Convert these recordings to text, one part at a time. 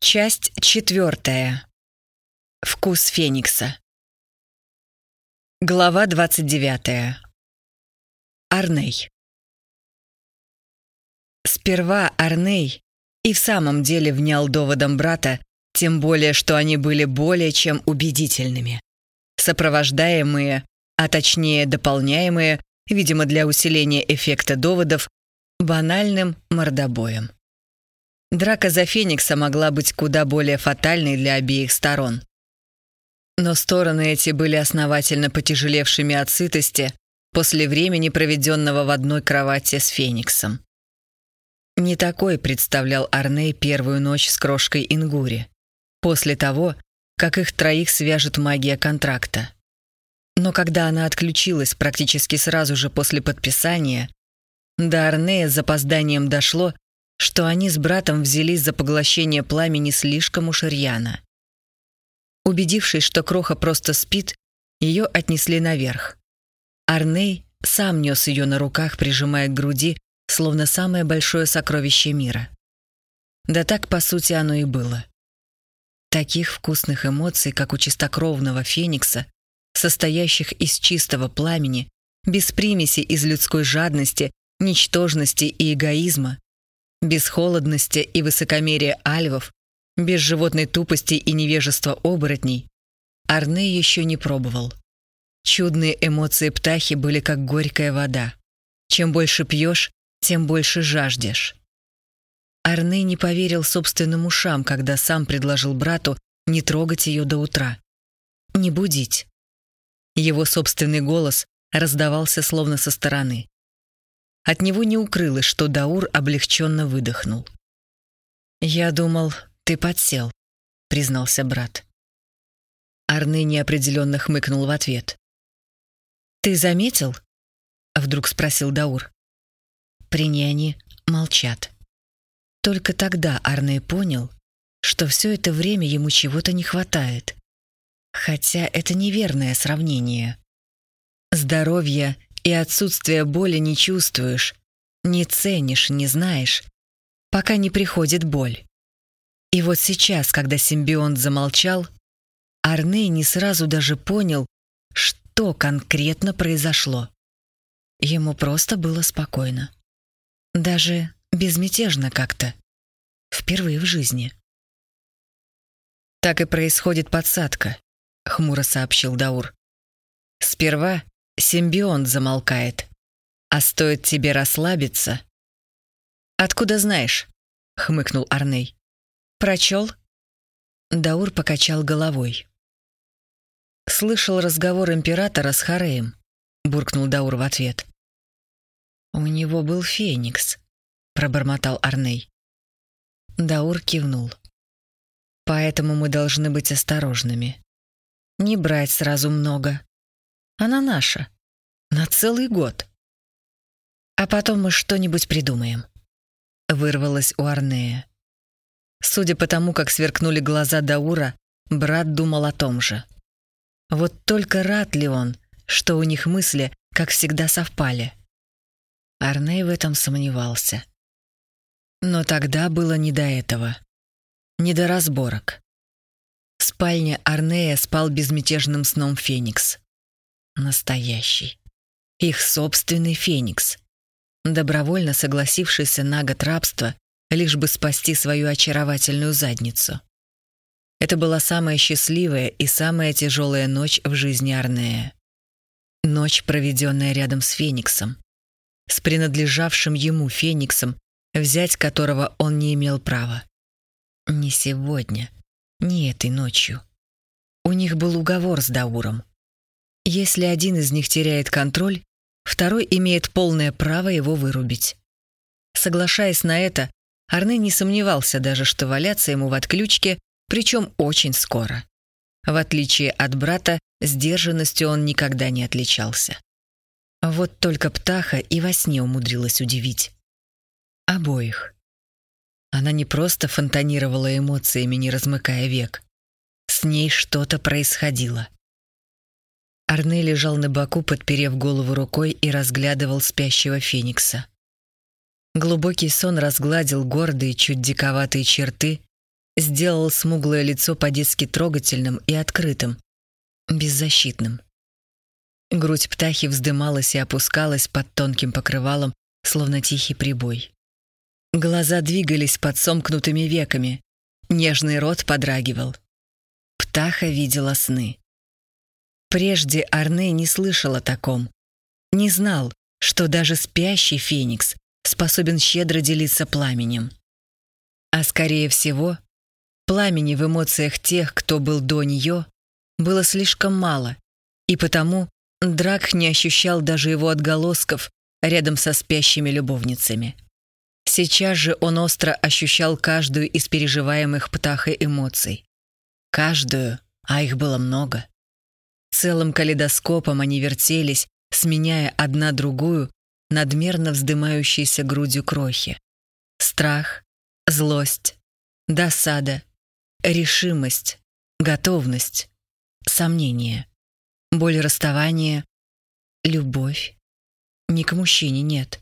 Часть четвертая. Вкус Феникса. Глава 29. Арней. Сперва Арней и в самом деле внял доводом брата, тем более, что они были более чем убедительными. Сопровождаемые, а точнее дополняемые, видимо, для усиления эффекта доводов, банальным мордобоем. Драка за Феникса могла быть куда более фатальной для обеих сторон. Но стороны эти были основательно потяжелевшими от сытости после времени, проведенного в одной кровати с Фениксом. Не такой представлял Арней первую ночь с крошкой Ингури, после того, как их троих свяжет магия контракта. Но когда она отключилась практически сразу же после подписания, до Арнея с запозданием дошло, что они с братом взялись за поглощение пламени слишком уж рьяно. Убедившись, что Кроха просто спит, ее отнесли наверх. Арней сам нес ее на руках, прижимая к груди, словно самое большое сокровище мира. Да так, по сути, оно и было. Таких вкусных эмоций, как у чистокровного феникса, состоящих из чистого пламени, без примеси из людской жадности, ничтожности и эгоизма, без холодности и высокомерия альвов, без животной тупости и невежества оборотней, Арне еще не пробовал. Чудные эмоции птахи были как горькая вода. Чем больше пьешь, тем больше жаждешь. Арне не поверил собственным ушам, когда сам предложил брату не трогать ее до утра. Не будить. Его собственный голос раздавался словно со стороны. От него не укрылось, что Даур облегченно выдохнул. «Я думал, ты подсел», — признался брат. Арны неопределенно хмыкнул в ответ. «Ты заметил?» — вдруг спросил Даур. Приняне молчат. Только тогда Арне понял, что все это время ему чего-то не хватает. Хотя это неверное сравнение. Здоровье и отсутствие боли не чувствуешь, не ценишь, не знаешь, пока не приходит боль. И вот сейчас, когда симбионт замолчал, Арней не сразу даже понял, что конкретно произошло. Ему просто было спокойно. Даже безмятежно как-то. Впервые в жизни. «Так и происходит подсадка», — хмуро сообщил Даур. «Сперва симбионт замолкает. А стоит тебе расслабиться... «Откуда знаешь?» — хмыкнул Арней. «Прочел?» Даур покачал головой. «Слышал разговор императора с Хареем», — буркнул Даур в ответ. «У него был феникс», — пробормотал Арней. Даур кивнул. «Поэтому мы должны быть осторожными. Не брать сразу много. Она наша. На целый год. А потом мы что-нибудь придумаем. Вырвалось у Арнея. Судя по тому, как сверкнули глаза Даура, брат думал о том же. Вот только рад ли он, что у них мысли, как всегда, совпали? Арней в этом сомневался. Но тогда было не до этого. Не до разборок. В спальне Арнея спал безмятежным сном Феникс. Настоящий. Их собственный Феникс. Добровольно согласившийся на год рабства, лишь бы спасти свою очаровательную задницу. Это была самая счастливая и самая тяжелая ночь в жизни Арнея. Ночь, проведенная рядом с Фениксом. С принадлежавшим ему Фениксом, взять которого он не имел права. Не сегодня, не этой ночью. У них был уговор с Дауром. Если один из них теряет контроль, второй имеет полное право его вырубить. Соглашаясь на это, Арне не сомневался даже, что валяться ему в отключке, причем очень скоро. В отличие от брата, сдержанностью он никогда не отличался. Вот только Птаха и во сне умудрилась удивить. Обоих. Она не просто фонтанировала эмоциями, не размыкая век. С ней что-то происходило. Арне лежал на боку, подперев голову рукой и разглядывал спящего Феникса. Глубокий сон разгладил гордые, чуть диковатые черты, сделал смуглое лицо по-детски трогательным и открытым, беззащитным. Грудь птахи вздымалась и опускалась под тонким покрывалом, словно тихий прибой. Глаза двигались под сомкнутыми веками, нежный рот подрагивал. Птаха видела сны. Прежде Арне не слышал о таком. Не знал, что даже спящий феникс способен щедро делиться пламенем. А скорее всего, пламени в эмоциях тех, кто был до нее, было слишком мало, и потому Драк не ощущал даже его отголосков рядом со спящими любовницами. Сейчас же он остро ощущал каждую из переживаемых птахой эмоций. Каждую, а их было много. Целым калейдоскопом они вертелись, сменяя одна другую надмерно вздымающейся грудью крохи. Страх, злость, досада, решимость, готовность, сомнение, боль расставания, любовь. Ни к мужчине нет.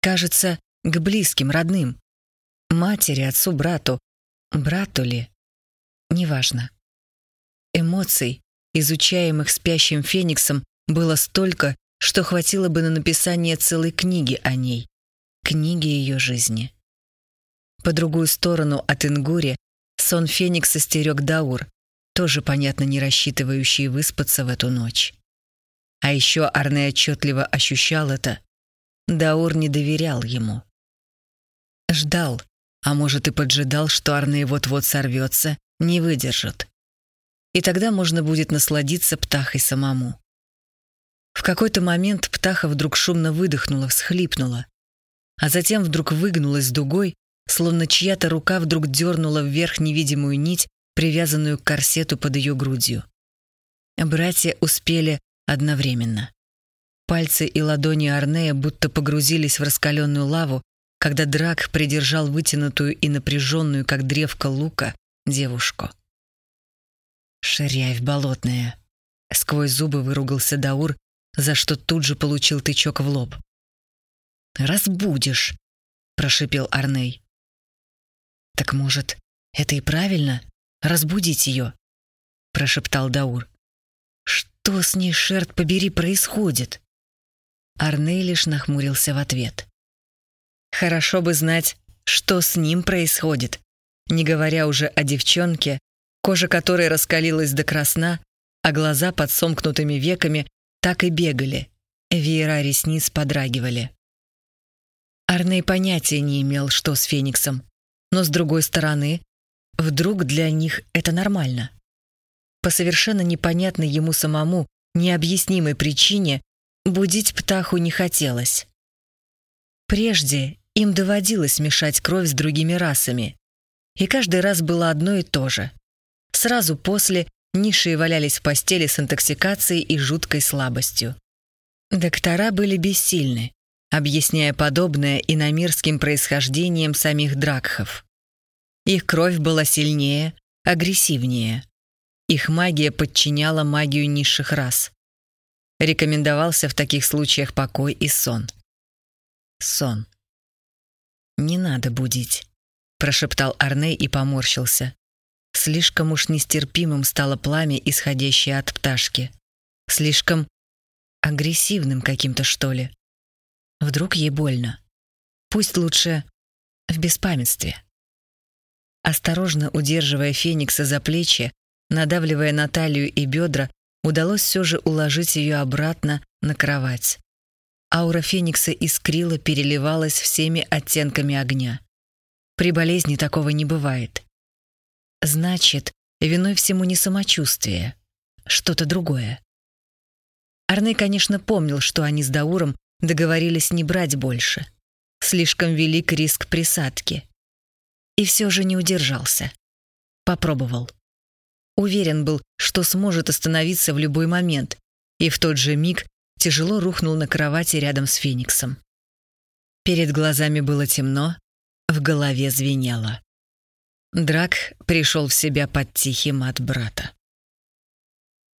Кажется, к близким, родным. Матери, отцу, брату. Брату ли? Неважно. Эмоций, изучаемых спящим фениксом, было столько, что хватило бы на написание целой книги о ней. Книги ее жизни. По другую сторону от Ингури сон Феникса стерег Даур, тоже, понятно, не рассчитывающий выспаться в эту ночь. А еще Арне отчетливо ощущал это. Даур не доверял ему. Ждал, а может и поджидал, что Арне вот-вот сорвется, не выдержит. И тогда можно будет насладиться птахой самому. В какой-то момент птаха вдруг шумно выдохнула, всхлипнула, а затем вдруг выгнулась дугой, словно чья-то рука вдруг дернула вверх невидимую нить, привязанную к корсету под ее грудью. Братья успели одновременно. Пальцы и ладони Арнея будто погрузились в раскаленную лаву, когда Драк придержал вытянутую и напряженную, как древко лука, девушку. «Ширяев болотная!» Сквозь зубы выругался Даур, за что тут же получил тычок в лоб. «Разбудишь», — прошипел Арней. «Так, может, это и правильно? Разбудить ее?» — прошептал Даур. «Что с ней, шерт побери, происходит?» Арней лишь нахмурился в ответ. «Хорошо бы знать, что с ним происходит, не говоря уже о девчонке, кожа которой раскалилась до красна, а глаза под сомкнутыми веками так и бегали. Веера ресниц подрагивали. Арней понятия не имел, что с Фениксом. Но с другой стороны, вдруг для них это нормально. По совершенно непонятной ему самому, необъяснимой причине будить птаху не хотелось. Прежде им доводилось мешать кровь с другими расами. И каждый раз было одно и то же. Сразу после Низшие валялись в постели с интоксикацией и жуткой слабостью. Доктора были бессильны, объясняя подобное иномирским происхождением самих дракхов. Их кровь была сильнее, агрессивнее. Их магия подчиняла магию низших рас. Рекомендовался в таких случаях покой и сон. Сон. «Не надо будить», — прошептал Арней и поморщился. Слишком уж нестерпимым стало пламя, исходящее от пташки. Слишком агрессивным каким-то, что ли. Вдруг ей больно. Пусть лучше в беспамятстве. Осторожно удерживая Феникса за плечи, надавливая на талию и бедра, удалось все же уложить ее обратно на кровать. Аура Феникса искрила, переливалась всеми оттенками огня. При болезни такого не бывает. Значит, виной всему не самочувствие, что-то другое. Арне, конечно, помнил, что они с Дауром договорились не брать больше. Слишком велик риск присадки. И все же не удержался. Попробовал. Уверен был, что сможет остановиться в любой момент, и в тот же миг тяжело рухнул на кровати рядом с Фениксом. Перед глазами было темно, в голове звенело. Драк пришел в себя под тихий мат брата.